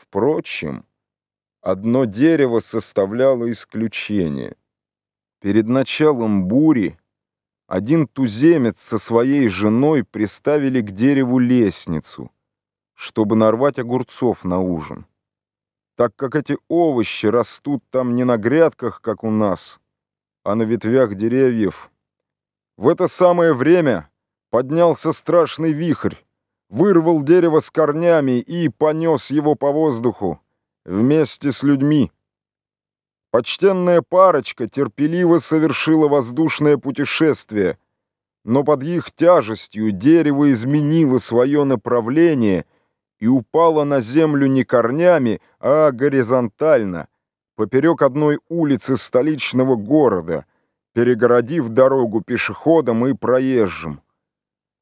Впрочем, одно дерево составляло исключение. Перед началом бури один туземец со своей женой приставили к дереву лестницу, чтобы нарвать огурцов на ужин. Так как эти овощи растут там не на грядках, как у нас, а на ветвях деревьев. В это самое время поднялся страшный вихрь, вырвал дерево с корнями и понес его по воздуху вместе с людьми. Почтенная парочка терпеливо совершила воздушное путешествие, но под их тяжестью дерево изменило свое направление и упало на землю не корнями, а горизонтально, поперек одной улицы столичного города, перегородив дорогу пешеходам и проезжим.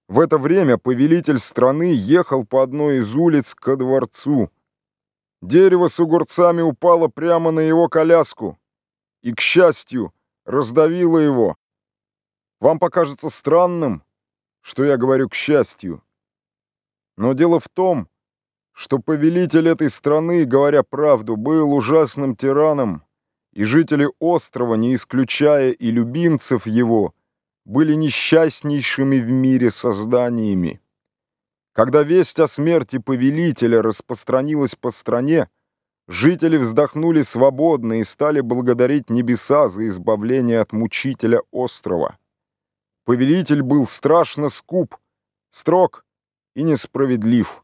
В это время повелитель страны ехал по одной из улиц ко дворцу. Дерево с огурцами упало прямо на его коляску и, к счастью, раздавило его. Вам покажется странным, что я говорю «к счастью». Но дело в том, что повелитель этой страны, говоря правду, был ужасным тираном, и жители острова, не исключая и любимцев его, были несчастнейшими в мире созданиями. Когда весть о смерти повелителя распространилась по стране, жители вздохнули свободно и стали благодарить небеса за избавление от мучителя острова. Повелитель был страшно скуп, строг и несправедлив.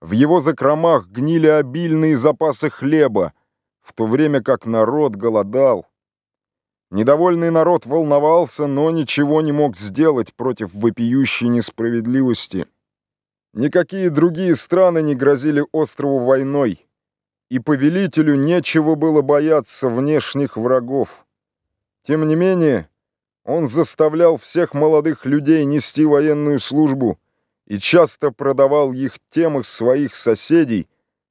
В его закромах гнили обильные запасы хлеба, в то время как народ голодал. Недовольный народ волновался, но ничего не мог сделать против вопиющей несправедливости. Никакие другие страны не грозили острову войной, и повелителю нечего было бояться внешних врагов. Тем не менее, он заставлял всех молодых людей нести военную службу и часто продавал их тем из своих соседей,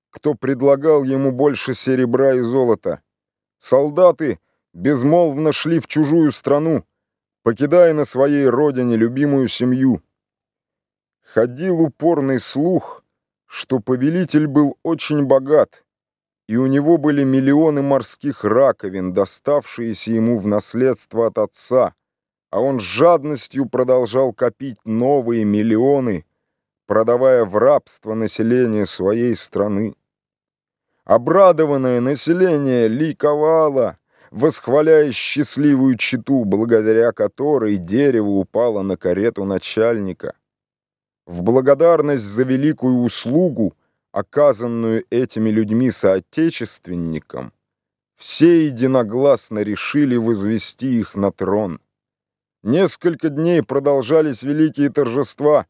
кто предлагал ему больше серебра и золота. Солдаты — безмолвно шли в чужую страну, покидая на своей родине любимую семью. Ходил упорный слух, что повелитель был очень богат, и у него были миллионы морских раковин, доставшиеся ему в наследство от отца, а он с жадностью продолжал копить новые миллионы, продавая в рабство население своей страны. Обрадованное население ликовало, восхваляя счастливую читу, благодаря которой дерево упало на карету начальника. В благодарность за великую услугу, оказанную этими людьми-соотечественникам, все единогласно решили возвести их на трон. Несколько дней продолжались великие торжества,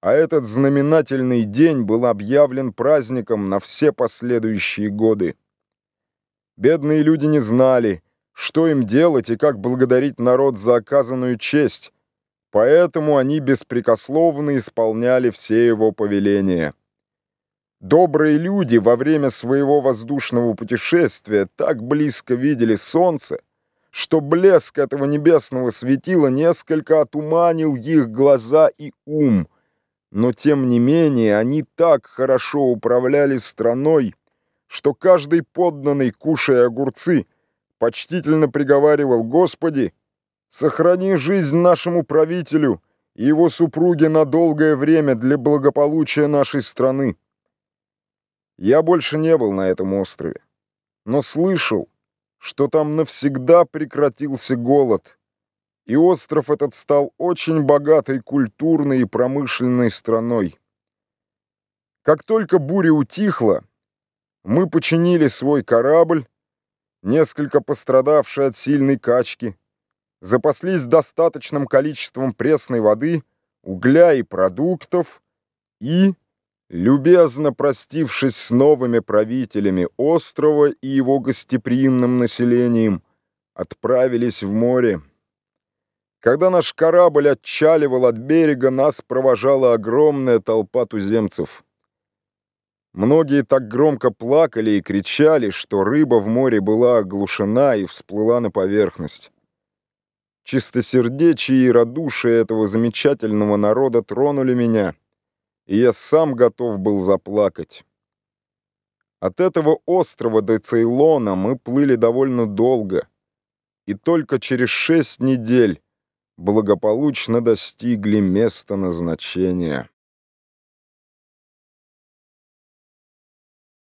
а этот знаменательный день был объявлен праздником на все последующие годы. Бедные люди не знали, что им делать и как благодарить народ за оказанную честь, поэтому они беспрекословно исполняли все его повеления. Добрые люди во время своего воздушного путешествия так близко видели солнце, что блеск этого небесного светила несколько отуманил их глаза и ум, но тем не менее они так хорошо управляли страной, что каждый подданный, кушая огурцы, почтительно приговаривал «Господи, сохрани жизнь нашему правителю и его супруге на долгое время для благополучия нашей страны». Я больше не был на этом острове, но слышал, что там навсегда прекратился голод, и остров этот стал очень богатой культурной и промышленной страной. Как только буря утихла, мы починили свой корабль, несколько пострадавший от сильной качки, запаслись достаточным количеством пресной воды, угля и продуктов и, любезно простившись с новыми правителями острова и его гостеприимным населением, отправились в море. Когда наш корабль отчаливал от берега, нас провожала огромная толпа туземцев. Многие так громко плакали и кричали, что рыба в море была оглушена и всплыла на поверхность. Чистосердечие и радушие этого замечательного народа тронули меня, и я сам готов был заплакать. От этого острова до Цейлона мы плыли довольно долго, и только через шесть недель благополучно достигли места назначения.